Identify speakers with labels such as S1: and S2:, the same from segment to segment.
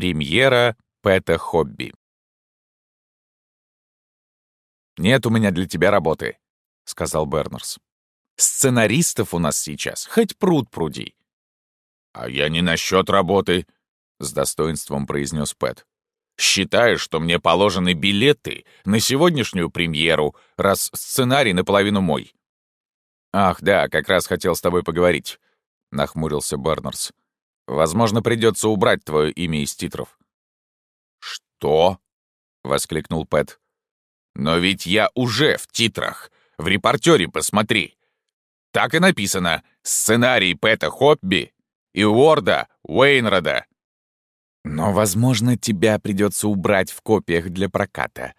S1: Премьера Пэта Хобби. «Нет у меня для тебя работы», — сказал Бернерс. «Сценаристов у нас сейчас, хоть пруд пруди». «А я не насчет работы», — с достоинством произнес Пэт. «Считаю, что мне положены билеты на сегодняшнюю премьеру, раз сценарий наполовину мой». «Ах, да, как раз хотел с тобой поговорить», — нахмурился Бернерс. «Возможно, придется убрать твое имя из титров». «Что?» — воскликнул Пэт. «Но ведь я уже в титрах. В репортере посмотри. Так и написано. Сценарий Пэта Хопби и Уорда Уэйнрода». «Но, возможно, тебя придется убрать в копиях для проката»,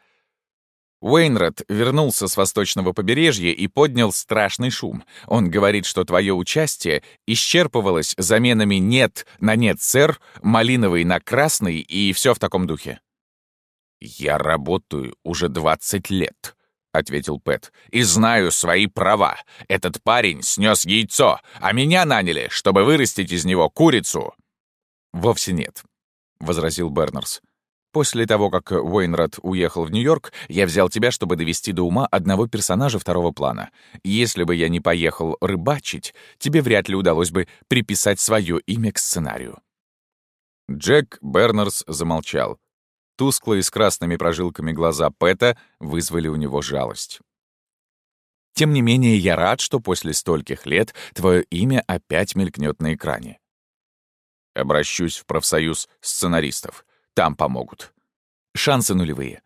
S1: Уэйнрад вернулся с восточного побережья и поднял страшный шум. Он говорит, что твое участие исчерпывалось заменами «нет» на «нет, сэр», «малиновый» на «красный» и все в таком духе. «Я работаю уже 20 лет», — ответил Пэт, — «и знаю свои права. Этот парень снес яйцо, а меня наняли, чтобы вырастить из него курицу». «Вовсе нет», — возразил Бернерс. После того, как Уэйнрад уехал в Нью-Йорк, я взял тебя, чтобы довести до ума одного персонажа второго плана. Если бы я не поехал рыбачить, тебе вряд ли удалось бы приписать свое имя к сценарию». Джек Бернерс замолчал. Тусклые с красными прожилками глаза Пэта вызвали у него жалость. «Тем не менее, я рад, что после стольких лет твое имя опять мелькнет на экране. Обращусь в профсоюз сценаристов. Там помогут. Шансы нулевые.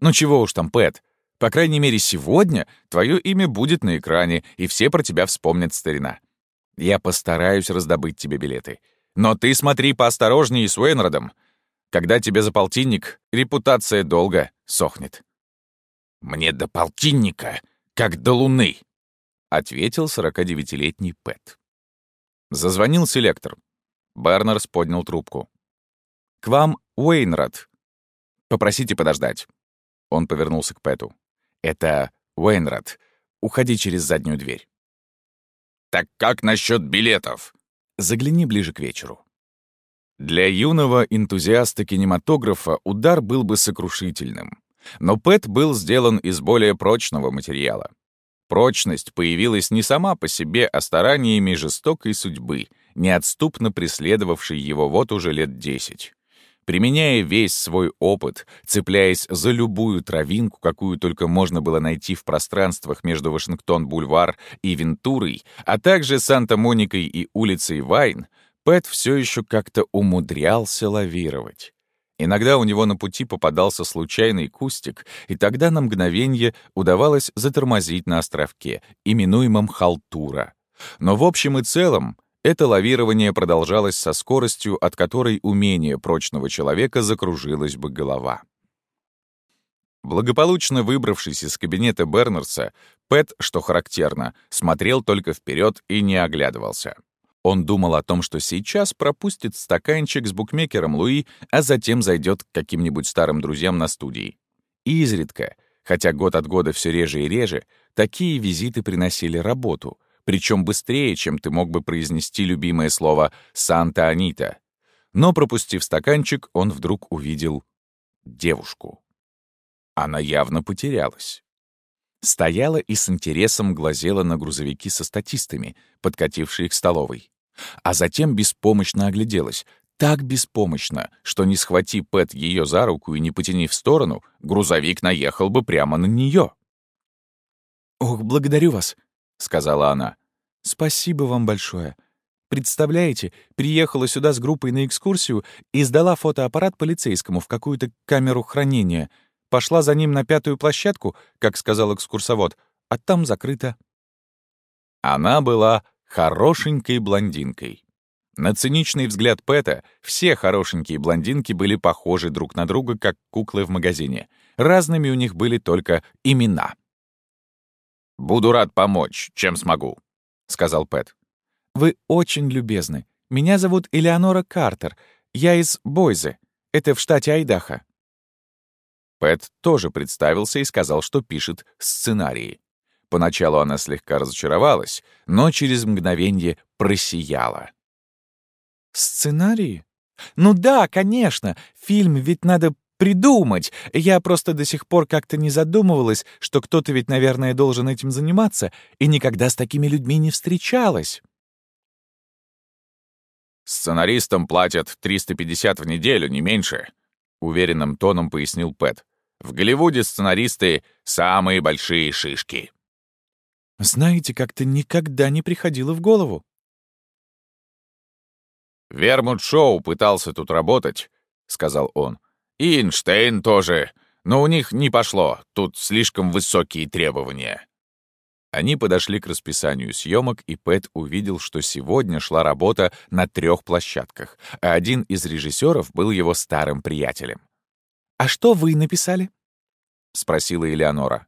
S1: Ну чего уж там, Пэт. По крайней мере, сегодня твое имя будет на экране, и все про тебя вспомнят старина. Я постараюсь раздобыть тебе билеты. Но ты смотри поосторожнее с Уэйнродом. Когда тебе за полтинник, репутация долго сохнет. «Мне до полтинника, как до луны», — ответил 49-летний Пэт. Зазвонил селектор. Бернерс поднял трубку. «К вам Уэйнрад. Попросите подождать». Он повернулся к Пэту. «Это Уэйнрад. Уходи через заднюю дверь». «Так как насчет билетов?» «Загляни ближе к вечеру». Для юного энтузиаста кинематографа удар был бы сокрушительным. Но Пэт был сделан из более прочного материала. Прочность появилась не сама по себе, а стараниями жестокой судьбы, неотступно преследовавшей его вот уже лет десять. Применяя весь свой опыт, цепляясь за любую травинку, какую только можно было найти в пространствах между Вашингтон-бульвар и Вентурой, а также Санта-Моникой и улицей Вайн, Пэт все еще как-то умудрялся лавировать. Иногда у него на пути попадался случайный кустик, и тогда на мгновение удавалось затормозить на островке, именуемом Халтура. Но в общем и целом это лавирование продолжалось со скоростью, от которой умение прочного человека закружилась бы голова. Благополучно выбравшись из кабинета Бернерса, Пэт, что характерно, смотрел только вперед и не оглядывался. Он думал о том, что сейчас пропустит стаканчик с букмекером Луи, а затем зайдет к каким-нибудь старым друзьям на студии. И изредка, хотя год от года все реже и реже, такие визиты приносили работу — причем быстрее, чем ты мог бы произнести любимое слово «Санта-Анита». Но, пропустив стаканчик, он вдруг увидел девушку. Она явно потерялась. Стояла и с интересом глазела на грузовики со статистами, подкатившие к столовой. А затем беспомощно огляделась. Так беспомощно, что не схвати Пэт ее за руку и не потяни в сторону, грузовик наехал бы прямо на нее. «Ох, благодарю вас», — сказала она. «Спасибо вам большое. Представляете, приехала сюда с группой на экскурсию и сдала фотоаппарат полицейскому в какую-то камеру хранения. Пошла за ним на пятую площадку, как сказал экскурсовод, а там закрыто». Она была хорошенькой блондинкой. На циничный взгляд Пэта все хорошенькие блондинки были похожи друг на друга, как куклы в магазине. Разными у них были только имена — «Буду рад помочь, чем смогу», — сказал Пэт. «Вы очень любезны. Меня зовут Элеонора Картер. Я из Бойзе. Это в штате Айдахо». Пэт тоже представился и сказал, что пишет сценарии. Поначалу она слегка разочаровалась, но через мгновение просияла. «Сценарии?
S2: «Ну да, конечно, фильм ведь надо придумать. Я просто до сих пор как-то не задумывалась, что кто-то ведь, наверное, должен этим заниматься, и никогда с такими людьми не встречалась».
S1: «Сценаристам платят 350 в неделю, не меньше», — уверенным тоном пояснил Пэт. «В Голливуде сценаристы — самые большие шишки».
S2: «Знаете, как-то никогда не приходило в голову».
S1: «Вермут Шоу пытался тут работать», — сказал он. «И Эйнштейн тоже. Но у них не пошло. Тут слишком высокие требования». Они подошли к расписанию съемок, и Пэт увидел, что сегодня шла работа на трех площадках, а один из режиссеров был его старым приятелем.
S2: «А что вы написали?»
S1: — спросила Элеонора.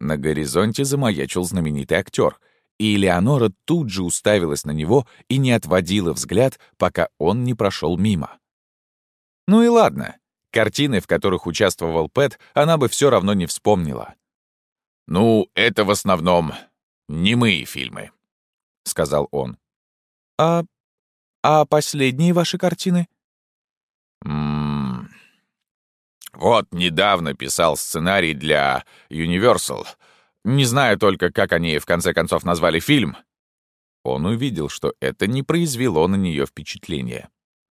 S1: На горизонте замаячил знаменитый актер, и Элеонора тут же уставилась на него и не отводила взгляд, пока он не прошел мимо. Ну и ладно, картины, в которых участвовал Пэт, она бы все равно не вспомнила. «Ну, это в основном немые фильмы», — сказал он.
S2: «А... а последние ваши картины?»
S1: М -м вот недавно писал сценарий для Universal. Не знаю только, как они в конце концов назвали фильм. Он увидел, что это не произвело на нее впечатления.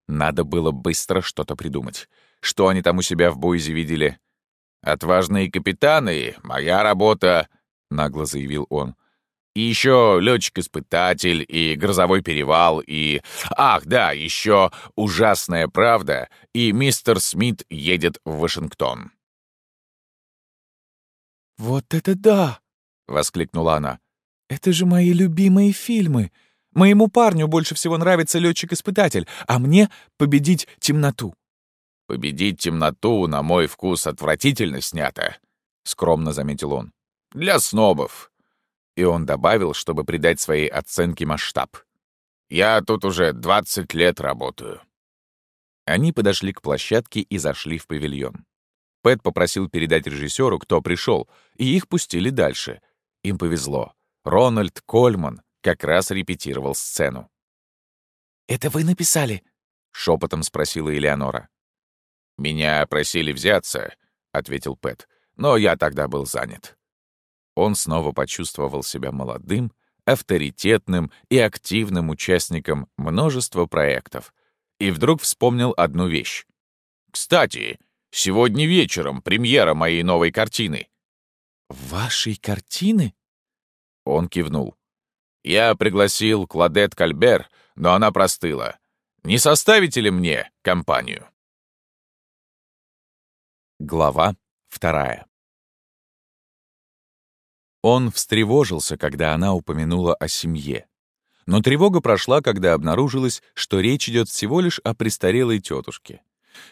S1: Надо было быстро что-то придумать. Что они там у себя в Бойзе видели? «Отважные капитаны — моя работа», — нагло заявил он. «И еще летчик-испытатель, и грозовой перевал, и... Ах, да, еще ужасная правда, и мистер Смит едет в Вашингтон».
S2: «Вот это да!» — воскликнула она. «Это же мои любимые фильмы. Моему парню больше всего нравится летчик-испытатель, а мне — победить темноту.
S1: «Победить темноту, на мой вкус, отвратительно снято», — скромно заметил он. «Для снобов». И он добавил, чтобы придать своей оценке масштаб. «Я тут уже 20 лет работаю». Они подошли к площадке и зашли в павильон. Пэт попросил передать режиссеру, кто пришел, и их пустили дальше. Им повезло. Рональд Кольман как раз репетировал сцену.
S2: «Это вы написали?» — шепотом спросила Элеонора.
S1: «Меня просили взяться», — ответил Пэт, «но я тогда был занят». Он снова почувствовал себя молодым, авторитетным и активным участником множества проектов. И вдруг вспомнил одну вещь. «Кстати, сегодня вечером премьера моей новой картины».
S2: «Вашей картины?»
S1: Он кивнул. «Я пригласил Кладет Кальбер, но она простыла. Не составите ли мне компанию?» Глава вторая. Он встревожился, когда она упомянула о семье. Но тревога прошла, когда обнаружилось, что речь идет всего лишь о престарелой тетушке.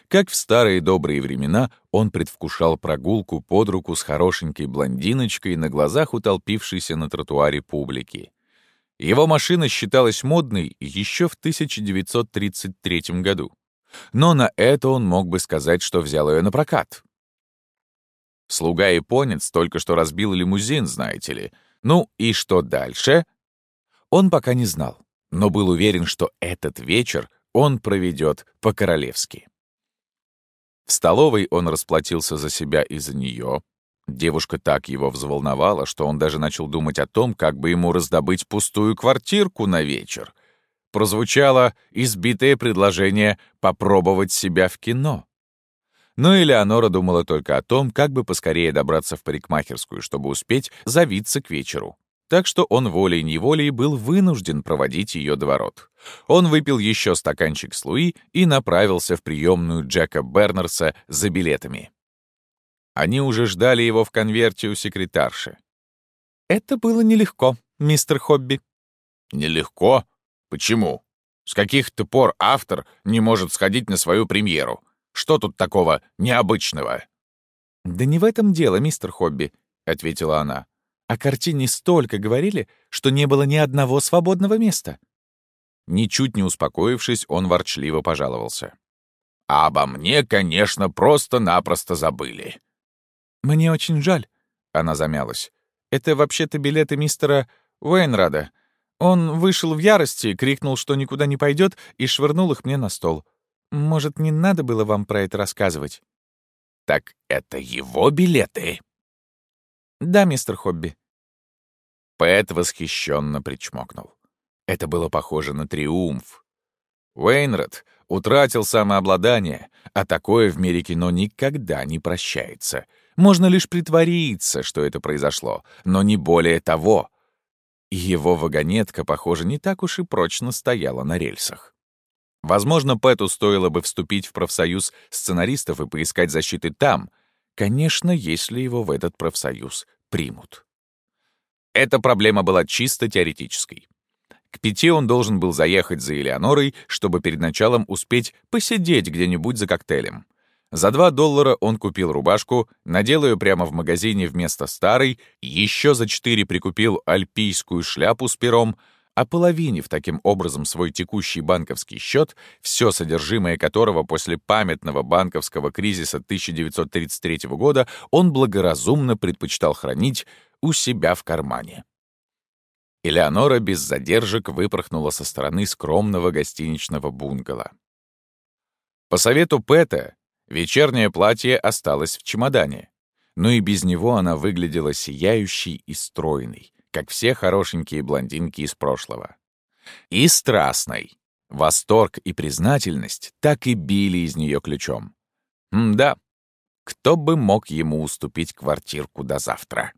S1: Как в старые добрые времена, он предвкушал прогулку под руку с хорошенькой блондиночкой на глазах утолпившейся на тротуаре публики. Его машина считалась модной еще в 1933 году. Но на это он мог бы сказать, что взял ее на прокат. Слуга-японец только что разбил лимузин, знаете ли. Ну и что дальше? Он пока не знал, но был уверен, что этот вечер он проведет по-королевски. В столовой он расплатился за себя и за нее. Девушка так его взволновала, что он даже начал думать о том, как бы ему раздобыть пустую квартирку на вечер — прозвучало избитое предложение попробовать себя в кино. Но Элеонора думала только о том, как бы поскорее добраться в парикмахерскую, чтобы успеть завиться к вечеру. Так что он волей-неволей был вынужден проводить ее до ворот. Он выпил еще стаканчик с Луи и направился в приемную Джека Бернерса за билетами. Они уже ждали его в конверте у секретарши.
S2: «Это было нелегко, мистер Хобби».
S1: «Нелегко? Почему? С каких-то пор автор не может сходить на свою премьеру? Что тут такого необычного?»
S2: «Да не в этом дело, мистер Хобби», — ответила она. «О картине столько говорили, что не было ни одного свободного места».
S1: Ничуть не успокоившись, он ворчливо пожаловался. «А обо мне, конечно, просто-напросто забыли».
S2: «Мне очень жаль», — она замялась. «Это вообще-то билеты мистера Уэйнрада. Он вышел в ярости, крикнул, что никуда не пойдет, и швырнул их мне на стол. Может, не надо было вам про это рассказывать?
S1: Так это его билеты?
S2: Да, мистер Хобби.
S1: Пэт восхищенно причмокнул. Это было похоже на триумф. Уэйнрад утратил самообладание, а такое в мире кино никогда не прощается. Можно лишь притвориться, что это произошло, но не более того. Его вагонетка, похоже, не так уж и прочно стояла на рельсах. Возможно, Пэту стоило бы вступить в профсоюз сценаристов и поискать защиты там, конечно, если его в этот профсоюз примут. Эта проблема была чисто теоретической. К пяти он должен был заехать за Элеонорой, чтобы перед началом успеть посидеть где-нибудь за коктейлем. За два доллара он купил рубашку, надел ее прямо в магазине вместо старой, еще за четыре прикупил альпийскую шляпу с пером, ополовинив таким образом свой текущий банковский счет, все содержимое которого после памятного банковского кризиса 1933 года он благоразумно предпочитал хранить у себя в кармане. Элеонора без задержек выпорхнула со стороны скромного гостиничного бунгало. По совету Пэта, вечернее платье осталось в чемодане, но и без него она выглядела сияющей и стройной, как все хорошенькие блондинки из прошлого. И страстной. Восторг и признательность так и били из нее ключом. М да, кто бы мог ему уступить квартирку до завтра?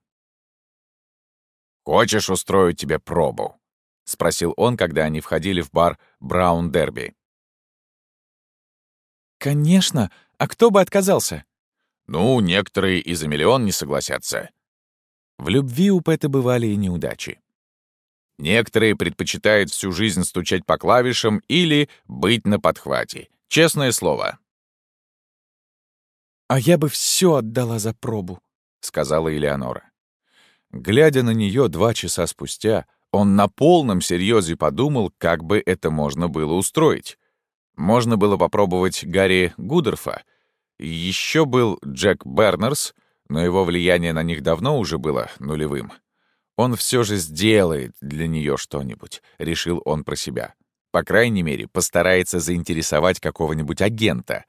S1: «Хочешь устроить тебе пробу?» — спросил он, когда они входили в бар «Браун Дерби».
S2: «Конечно! А кто бы отказался?»
S1: «Ну, некоторые и за миллион не согласятся.
S2: В любви у Пэта бывали и неудачи.
S1: Некоторые предпочитают всю жизнь стучать по клавишам или быть на подхвате. Честное слово.
S2: «А я бы все отдала за пробу», — сказала Элеонора.
S1: Глядя на нее два часа спустя, он на полном серьезе подумал, как бы это можно было устроить. Можно было попробовать Гарри Гудерфа. Еще был Джек Бернерс, но его влияние на них давно уже было нулевым. Он все же сделает для нее что-нибудь, решил он про себя. По крайней мере, постарается заинтересовать какого-нибудь агента.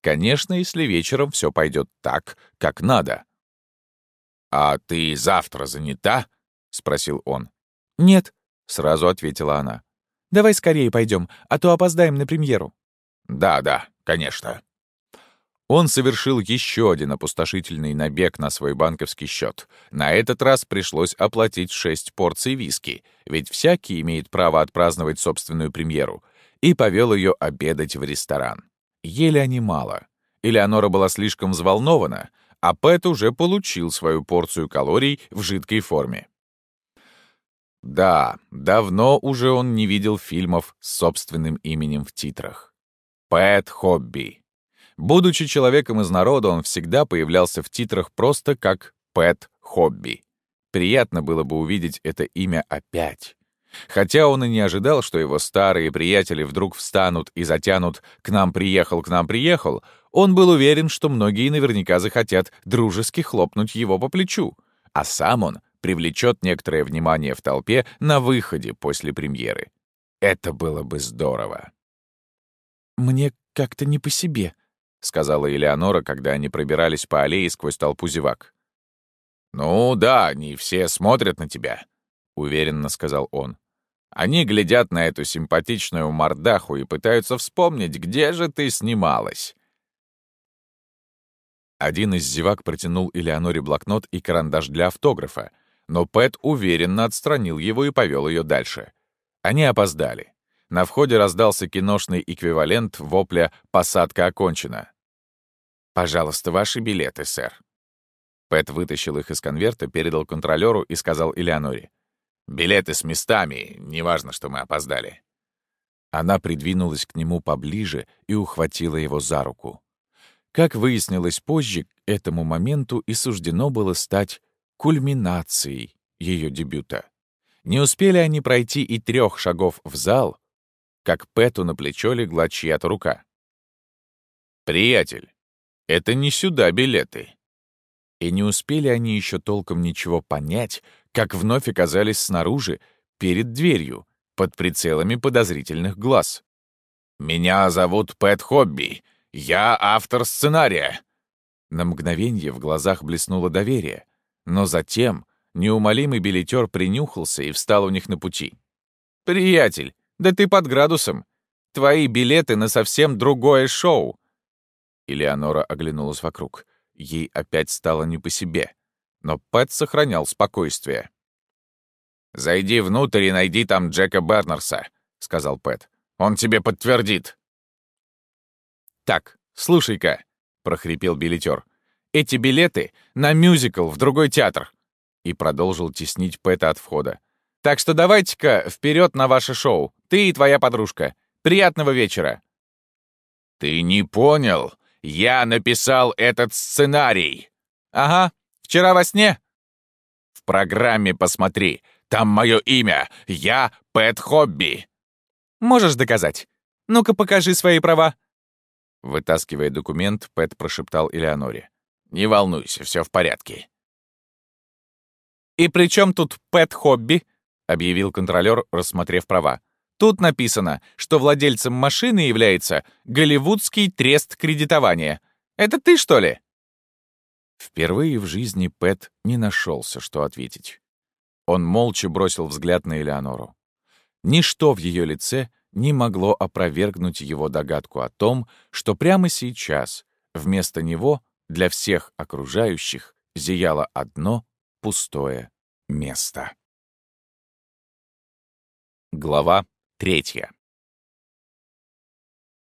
S1: Конечно, если вечером все пойдет так, как надо. «А ты завтра занята?» — спросил он.
S2: «Нет», — сразу ответила она. «Давай скорее пойдем, а то опоздаем на премьеру».
S1: «Да, да, конечно». Он совершил еще один опустошительный набег на свой банковский счет. На этот раз пришлось оплатить шесть порций виски, ведь всякий имеет право отпраздновать собственную премьеру, и повел ее обедать в ресторан. Ели они мало. Элеонора была слишком взволнована, а Пэт уже получил свою порцию калорий в жидкой форме. Да, давно уже он не видел фильмов с собственным именем в титрах. Пэт Хобби. Будучи человеком из народа, он всегда появлялся в титрах просто как Пэт Хобби. Приятно было бы увидеть это имя опять. Хотя он и не ожидал, что его старые приятели вдруг встанут и затянут «к нам приехал, к нам приехал», он был уверен, что многие наверняка захотят дружески хлопнуть его по плечу, а сам он привлечет некоторое внимание в толпе на выходе после премьеры. Это было бы здорово.
S2: «Мне как-то не по себе», — сказала Элеонора, когда они пробирались по аллее сквозь толпу зевак.
S1: «Ну да, они все смотрят на тебя», — уверенно сказал он. «Они глядят на эту симпатичную мордаху и пытаются вспомнить, где же ты снималась». Один из зевак протянул Элеоноре блокнот и карандаш для автографа, но Пэт уверенно отстранил его и повел ее дальше. Они опоздали. На входе раздался киношный эквивалент вопля «Посадка окончена». «Пожалуйста, ваши билеты, сэр». Пэт вытащил их из конверта, передал контролёру и сказал Элеоноре. «Билеты с местами, неважно, что мы опоздали». Она придвинулась к нему поближе и ухватила его за руку. Как выяснилось позже, этому моменту и суждено было стать кульминацией ее дебюта. Не успели они пройти и трех шагов в зал, как Пэту на плечо легла чья-то рука. «Приятель, это не сюда билеты». И не успели они еще толком ничего понять, как вновь оказались снаружи, перед дверью, под прицелами подозрительных глаз. «Меня зовут Пэт Хобби. Я автор сценария».
S2: На мгновение в глазах блеснуло доверие, но затем неумолимый билетер принюхался и встал у них на пути. «Приятель, да ты под градусом. Твои билеты на совсем другое шоу». Элеонора оглянулась вокруг. Ей опять стало не по себе. Но Пэт сохранял спокойствие.
S1: «Зайди внутрь и найди там Джека Бернерса», — сказал Пэт. «Он тебе подтвердит».
S2: «Так, слушай-ка», — прохрипел билетер. «Эти билеты на мюзикл в другой театр!» И продолжил теснить Пэта от входа. «Так что давайте-ка вперед на ваше шоу, ты и твоя подружка. Приятного вечера!»
S1: «Ты не понял? Я написал этот сценарий!»
S2: «Ага, вчера во сне?»
S1: «В программе посмотри, там мое имя. Я Пэт Хобби».
S2: «Можешь доказать? Ну-ка покажи свои права».
S1: Вытаскивая документ, Пэт прошептал Элеоноре. «Не волнуйся, все в порядке».
S2: «И при чем тут Пэт Хобби?» — объявил контролер, рассмотрев права. «Тут написано, что владельцем машины является Голливудский трест кредитования. Это ты, что ли?» Впервые в жизни Пэт не нашелся, что ответить. Он молча бросил взгляд на Элеонору. Ничто в ее лице не могло опровергнуть его догадку о том, что прямо сейчас вместо него для всех окружающих зияло одно пустое место. Глава третья.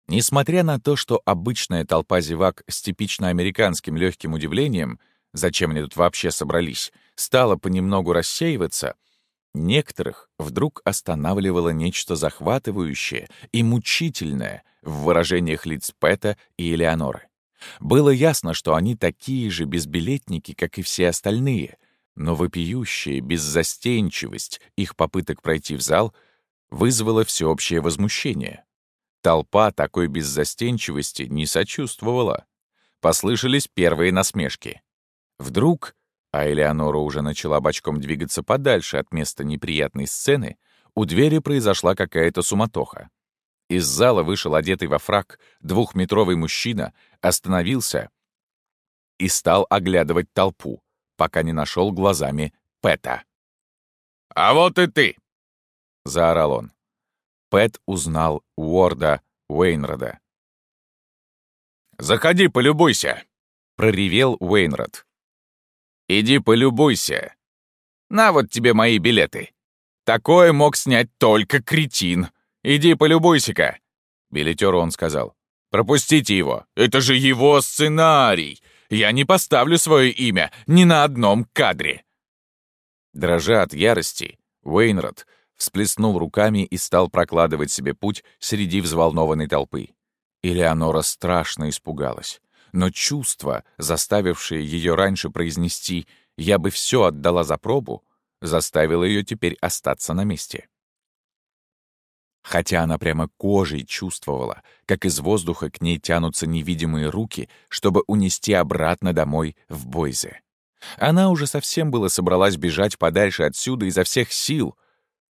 S2: Несмотря на то, что обычная толпа зевак с типично американским легким удивлением, зачем они тут вообще собрались, стала понемногу рассеиваться, некоторых вдруг останавливало нечто захватывающее и мучительное в выражениях лиц Пэта и Элеоноры. Было ясно, что они такие же безбилетники, как и все остальные, но вопиющая беззастенчивость их попыток пройти в зал вызвала всеобщее возмущение. Толпа такой беззастенчивости не сочувствовала. Послышались первые насмешки. Вдруг а Элеонора уже начала бочком двигаться подальше от места неприятной сцены, у двери произошла какая-то суматоха. Из зала вышел одетый во фрак двухметровый мужчина, остановился и стал оглядывать толпу, пока не нашел глазами Пэта.
S1: «А вот и ты!»
S2: — заорал он. Пэт узнал Уорда Уэйнрода.
S1: «Заходи, полюбуйся!»
S2: — проревел Уэйнрод.
S1: Иди полюбуйся. На вот тебе мои билеты. Такое мог снять только кретин. Иди полюбуйся-ка. Билетеру он сказал. Пропустите его. Это же его сценарий. Я не поставлю свое имя ни на одном кадре.
S2: Дрожа от ярости, Уэйнрод всплеснул руками и стал прокладывать себе путь среди взволнованной толпы. Элеонора страшно испугалась но чувство, заставившее ее раньше произнести «я бы все отдала за пробу», заставило ее теперь остаться на месте. Хотя она прямо кожей чувствовала, как из воздуха к ней тянутся невидимые руки, чтобы унести обратно домой в Бойзе. Она уже совсем было собралась бежать подальше отсюда изо всех сил.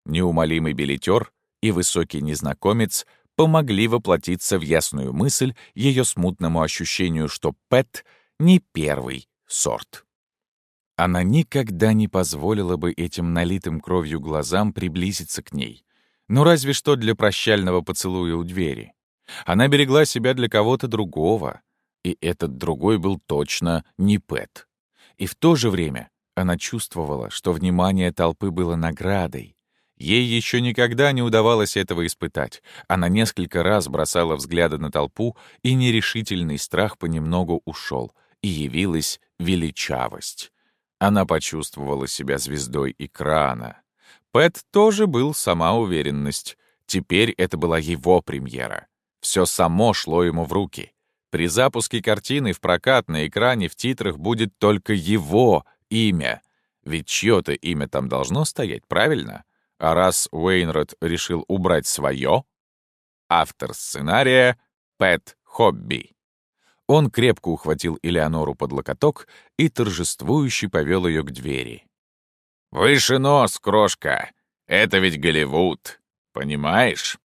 S2: Неумолимый билетер и высокий незнакомец — помогли воплотиться в ясную мысль ее смутному ощущению, что Пэт не первый сорт. Она никогда не позволила бы этим налитым кровью глазам приблизиться к ней. Ну разве что для прощального поцелуя у двери. Она берегла себя для кого-то другого, и этот другой был точно не Пэт. И в то же время она чувствовала, что внимание толпы было наградой, Ей еще никогда не удавалось этого испытать. Она несколько раз бросала взгляды на толпу, и нерешительный страх понемногу ушел, и явилась величавость. Она почувствовала себя звездой экрана. Пэт тоже был сама уверенность. Теперь это была его премьера. Все само шло ему в руки. При запуске картины в прокат на экране в титрах будет только его имя. Ведь чье-то имя там должно стоять, правильно? А раз Уэйнрод решил убрать свое, автор сценария — Пэт Хобби. Он крепко ухватил Элеонору под локоток и торжествующе повел ее к двери.
S1: «Выше нос, крошка! Это ведь Голливуд! Понимаешь?»